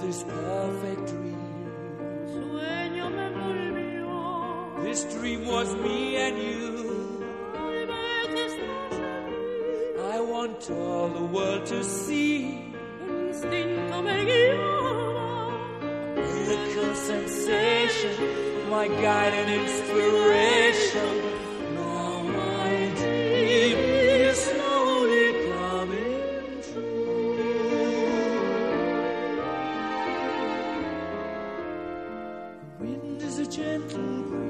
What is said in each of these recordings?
this perfect dream. This dream was me and you. I want all the world to see miracle sensation, my guiding inspiration. gentle breeze.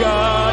God.